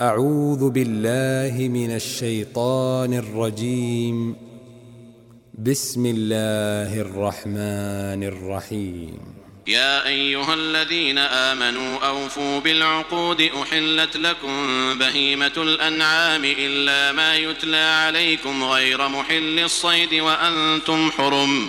أعوذ بالله من الشيطان الرجيم. بسم الله الرحمن الرحيم. يا أيها الذين آمنوا أوفوا بالعقود أحلت لكم بهيمة الأنعام إلا ما يتلى عليكم غير محل الصيد وأنتم حرم.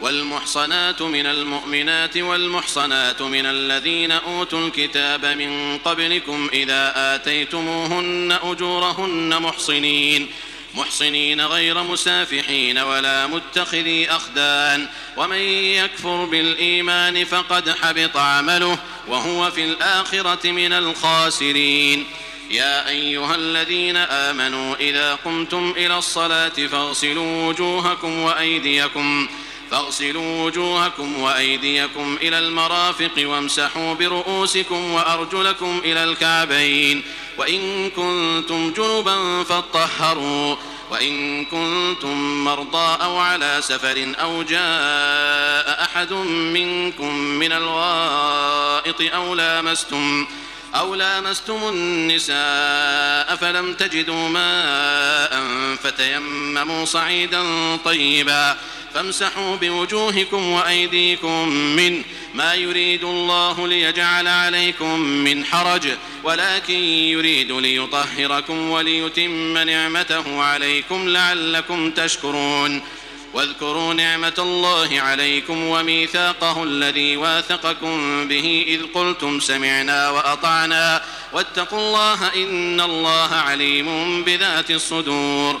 والمحصنات من المؤمنات والمحصنات من الذين أوتوا الكتاب من قبلكم إذا آتيتموهن أجورهن محصنين محصنين غير مسافحين ولا متخذي أخدان. ومن يكفر بالإيمان فقد حبط عمله وهو في الآخرة من الخاسرين. يا أيها الذين آمنوا إذا قمتم إلى الصلاة فاغسلوا وجوهكم وأيديكم فاغسلوا وجوهكم وأيديكم إلى المرافق وامسحوا برؤوسكم وأرجلكم إلى الكعبين. وإن كنتم جنبا فاطهروا. وإن كنتم مرضى أو على سفر أو جاء أحد منكم من الغائط أو لامستم أو لامستم النساء فلم تجدوا ماء فتيمموا صعيدا طيبا. فامسحوا بوجوهكم وأيديكم منه ما يريد الله ليجعل عليكم من حرج ولكن يريد ليطهركم وليتم نعمته عليكم لعلكم تشكرون. واذكروا نعمة الله عليكم وميثاقه الذي واثقكم به إذ قلتم سمعنا وأطعنا. واتقوا الله إن الله عليم بذات الصدور.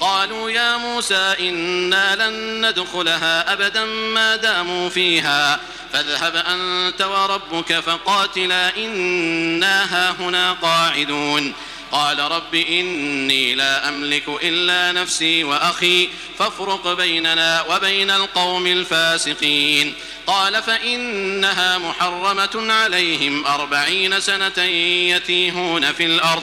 قالوا يا موسى إنا لن ندخلها أبدا ما داموا فيها. فاذهب أنت وربك فقاتلا إنا هاهنا قاعدون. قال رب إني لا أملك إلا نفسي وأخي فافرق بيننا وبين القوم الفاسقين. قال فإنها محرمة عليهم أربعين سنة يتيهون في الأرض.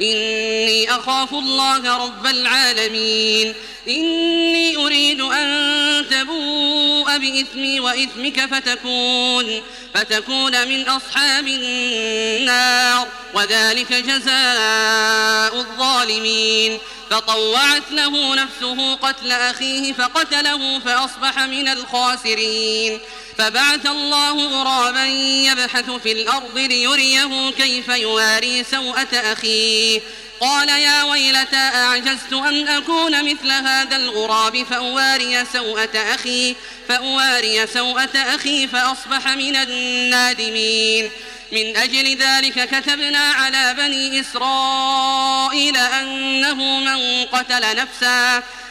إني أخاف الله رب العالمين. إني أريد أن تبوء بإثمي وإثمك فتكون فتكون من أصحاب النار وذلك جزاء الظالمين. فطوعت له نفسه قتل أخيه فقتله فأصبح من الخاسرين. فبعث الله غرابا يبحث في الأرض ليريه كيف يواري سوءة أخيه. قال يا ويلتى أعجزت أن أكون مثل هذا الغراب فأواري سوءة أخي فأواري سوءة أخي فأصبح من النادمين. من أجل ذلك كتبنا على بني إسرائيل أنه من قتل نفسا.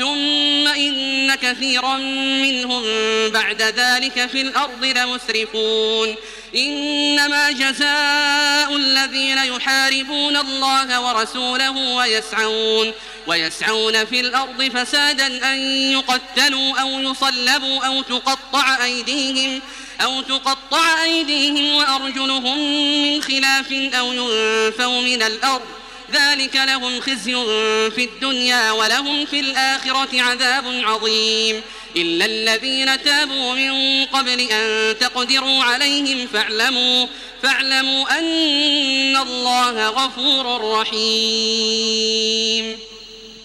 ثم إن كثيرا منهم بعد ذلك في الأرض لمسرفون. إنما جزاء الذين يحاربون الله ورسوله ويسعون ويسعون في الأرض فسادا أن يقتلوا أو يصلبوا أو تقطع أيديهم أو تقطع أيديهم وأرجلهم من خلاف أو ينفوا من الأرض. ذلك لهم خزي في الدنيا ولهم في الآخرة عذاب عظيم. إلا الذين تابوا من قبل أن تقدروا عليهم فاعلموا فاعلموا أن الله غفور رحيم.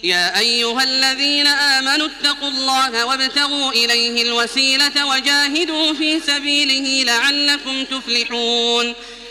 يا أيها الذين آمنوا اتقوا الله وابتغوا إليه الوسيلة وجاهدوا في سبيله لعلكم تفلحون.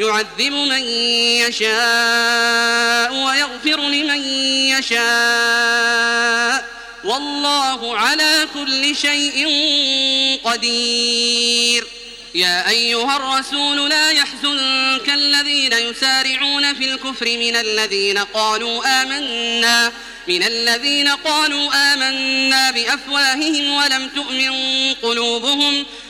يعذب من يشاء ويغفر لمن يشاء والله على كل شيء قدير. يا أيها الرسول لا يحزنك الذين يسارعون في الكفر من الذين قالوا آمنا من الذين قالوا آمنا بأفواههم ولم تؤمن قلوبهم.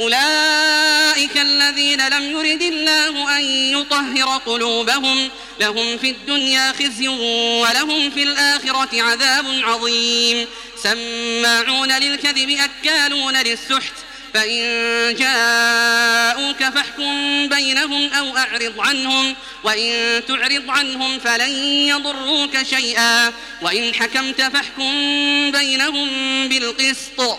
أولئك الذين لم يرد الله أن يطهر قلوبهم لهم في الدنيا خزي ولهم في الآخرة عذاب عظيم. سماعون للكذب أكالون للسحت فإن جاءوك فاحكم بينهم أو أعرض عنهم وإن تعرض عنهم فلن يضروك شيئا. وإن حكمت فاحكم بينهم بالقسط.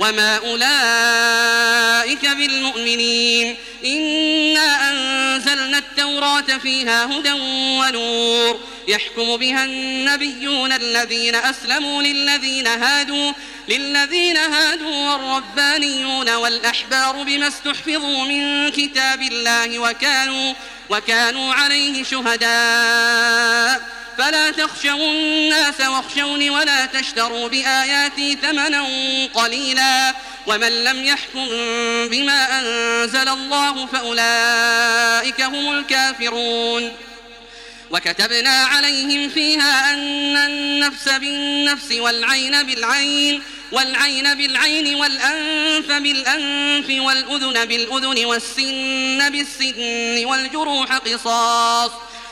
وما أولئك بالمؤمنين. إنا أنزلنا التوراة فيها هدى ونور. يحكم بها النبيون الذين أسلموا للذين هادوا للذين هادوا والربانيون والأحبار بما استحفظوا من كتاب الله وكانوا وكانوا عليه شهداء. فلا تخشوا الناس واخشوني ولا تشتروا بآياتي ثمنا قليلا ومن لم يحكم بما أنزل الله فأولئك هم الكافرون. وكتبنا عليهم فيها أن النفس بالنفس والعين بالعين والعين بالعين والأنف بالأنف والأذن بالأذن والسن بالسن والجروح قصاص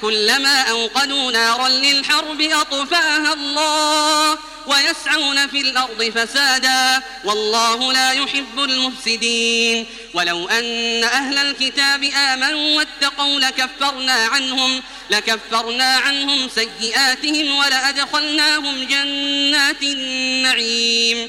كلما أوقدوا نارا للحرب أطفأها الله ويسعون في الأرض فسادا والله لا يحب المفسدين ولو أن أهل الكتاب آمنوا واتقوا لكفرنا عنهم لكفرنا عنهم سيئاتهم ولأدخلناهم جنات النعيم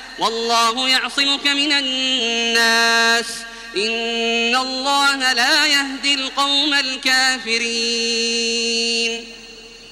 والله يعصمك من الناس. إن الله لا يهدي القوم الكافرين.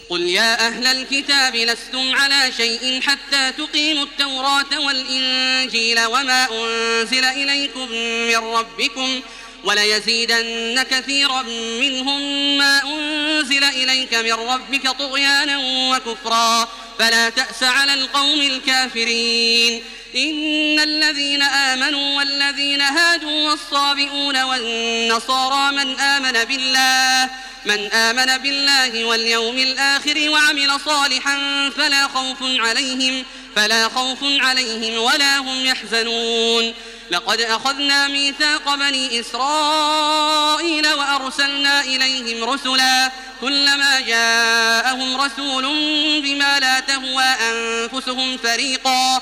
قل يا أهل الكتاب لستم على شيء حتى تقيموا التوراة والإنجيل وما أنزل إليكم من ربكم وليزيدن كثيرا منهم ما أنزل إليك من ربك طغيانا وكفرا. فلا تأس على القوم الكافرين. إن الذين آمنوا والذين هادوا والصابئون والنصارى من آمن بالله من آمن بالله واليوم الآخر وعمل صالحا فلا خوف عليهم فلا خوف عليهم ولا هم يحزنون. لقد أخذنا ميثاق بني إسرائيل وأرسلنا إليهم رسلا كلما جاءهم رسول بما لا تهوى أنفسهم فريقا.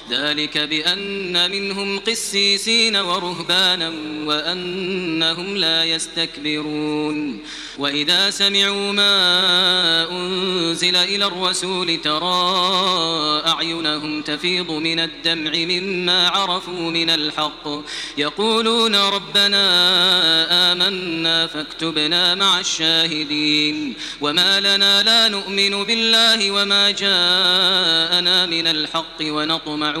ذلك بأن منهم قسيسين ورهبانا وأنهم لا يستكبرون. وإذا سمعوا ما أنزل إلى الرسول ترى أعينهم تفيض من الدمع مما عرفوا من الحق. يقولون ربنا آمنا فاكتبنا مع الشاهدين. وما لنا لا نؤمن بالله وما جاءنا من الحق ونطمع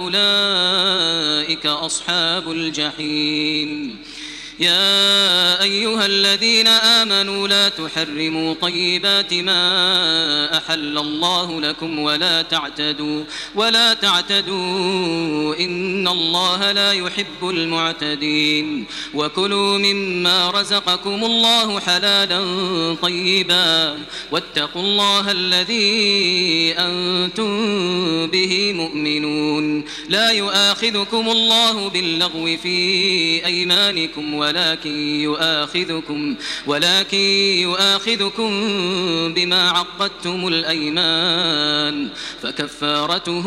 أولئك أصحاب الجحيم. يا أيها الذين آمنوا لا تحرموا طيبات ما أحل الله لكم ولا تعتدوا ولا تعتدوا إن الله لا يحب المعتدين وكلوا مما رزقكم الله حلالا طيبا واتقوا الله الذي أنتم به مؤمنون لا يؤاخذكم الله باللغو في أيمانكم ولا ولكن يؤاخذكم ولكن يؤاخذكم بما عقدتم الأيمان. فكفارته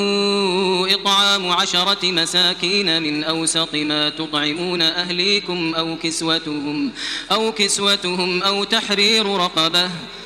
إطعام عشرة مساكين من أوسط ما تطعمون أهليكم أو كسوتهم أو كسوتهم أو تحرير رقبة.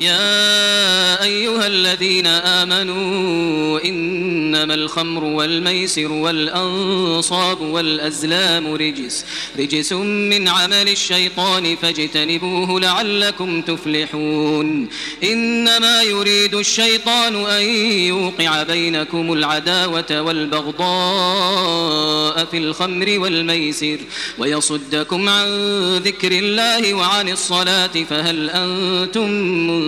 يا أيها الذين آمنوا إنما الخمر والميسر والأنصاب والأزلام رجس رجس من عمل الشيطان فاجتنبوه لعلكم تفلحون. إنما يريد الشيطان أن يوقع بينكم العداوة والبغضاء في الخمر والميسر ويصدكم عن ذكر الله وعن الصلاة فهل أنتم منذ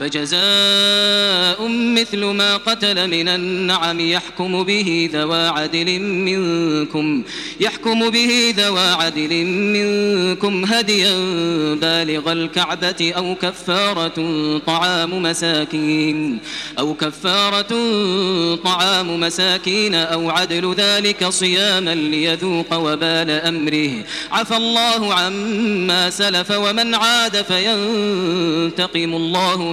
فجزاء مثل ما قتل من النعم يحكم به ذوى عدل منكم يحكم به ذوى عدل منكم. هديا بالغ الكعبة أو كفارة طعام مساكين أو كفارة طعام مساكين أو عدل ذلك صياما ليذوق وبال أمره. عفى الله عما سلف ومن عاد فينتقم الله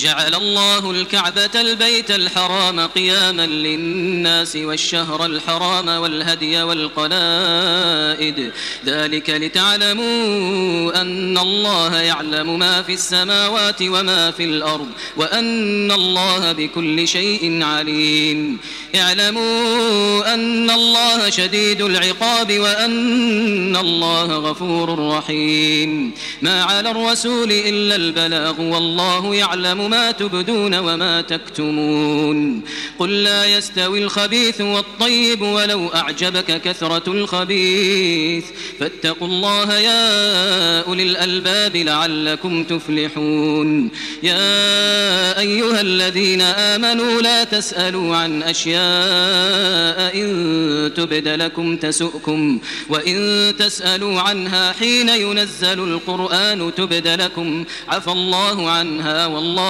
جعل الله الكعبة البيت الحرام قياما للناس والشهر الحرام والهدي والقلائد. ذلك لتعلموا أن الله يعلم ما في السماوات وما في الأرض وأن الله بكل شيء عليم. اعلموا أن الله شديد العقاب وأن الله غفور رحيم. ما على الرسول إلا البلاغ والله يعلم ما تبدون وما تكتمون. قل لا يستوي الخبيث والطيب ولو أعجبك كثرة الخبيث. فاتقوا الله يا أولي الألباب لعلكم تفلحون. يا أيها الذين آمنوا لا تسألوا عن أشياء إن تبد لكم تسؤكم. وإن تسألوا عنها حين ينزل القرآن تبد لكم. عفى الله عنها والله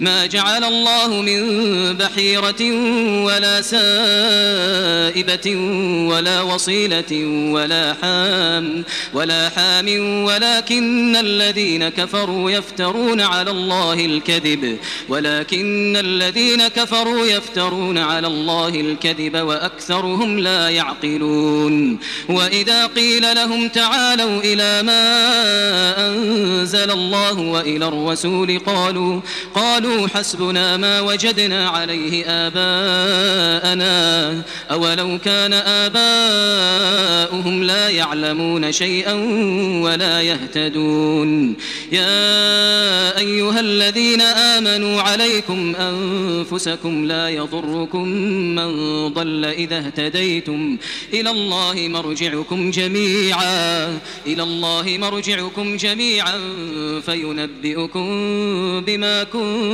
ما جعل الله من بحيرة ولا سائبة ولا وصيلة ولا حام ولا حام ولكن الذين كفروا يفترون على الله الكذب ولكن الذين كفروا يفترون على الله الكذب وأكثرهم لا يعقلون. وإذا قيل لهم تعالوا إلى ما أنزل الله وإلى الرسول قالوا قالوا حسبنا ما وجدنا عليه آباءنا. أولو كان آباؤهم لا يعلمون شيئا ولا يهتدون. يا أيها الذين آمنوا عليكم أنفسكم لا يضركم من ضل إذا اهتديتم. إلى الله مرجعكم جميعا. إلى الله مرجعكم جميعا. فينبئكم بما كنتم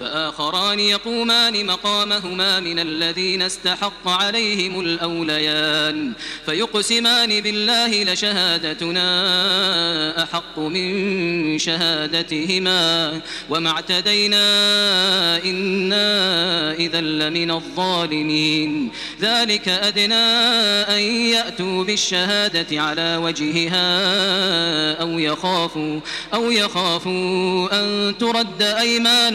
فآخران يقومان مقامهما من الذين استحق عليهم الأوليان. فيقسمان بالله لشهادتنا أحق من شهادتهما. وما اعتدينا إنا إذا لمن الظالمين. ذلك أدنى أن يأتوا بالشهادة على وجهها أو يخافوا أو يخافوا أن ترد أيمان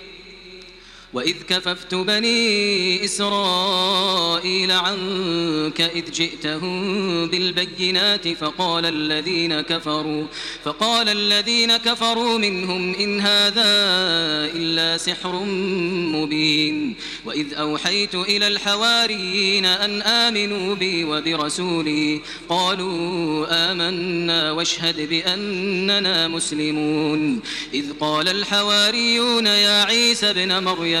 وإذ كففت بني إسرائيل عنك إذ جئتهم بالبينات فقال الذين كفروا فقال الذين كفروا منهم إن هذا إلا سحر مبين. وإذ أوحيت إلى الحواريين أن آمنوا بي وبرسولي قالوا آمنا واشهد بأننا مسلمون. إذ قال الحواريون يا عيسى ابن مريم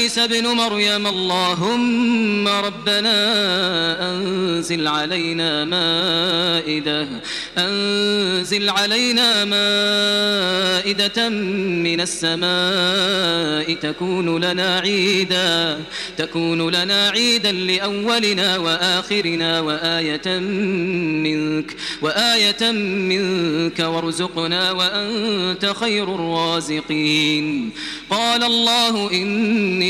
بن مريم اللهم ربنا أنزل علينا مائدة أنزل علينا مائدة من السماء تكون لنا عيدا تكون لنا عيدا لأولنا وآخرنا وآية منك وآية منك وارزقنا وأنت خير الرازقين. قال الله إني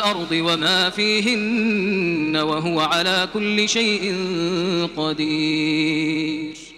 والأرض وما فيهن وهو على كل شيء قدير.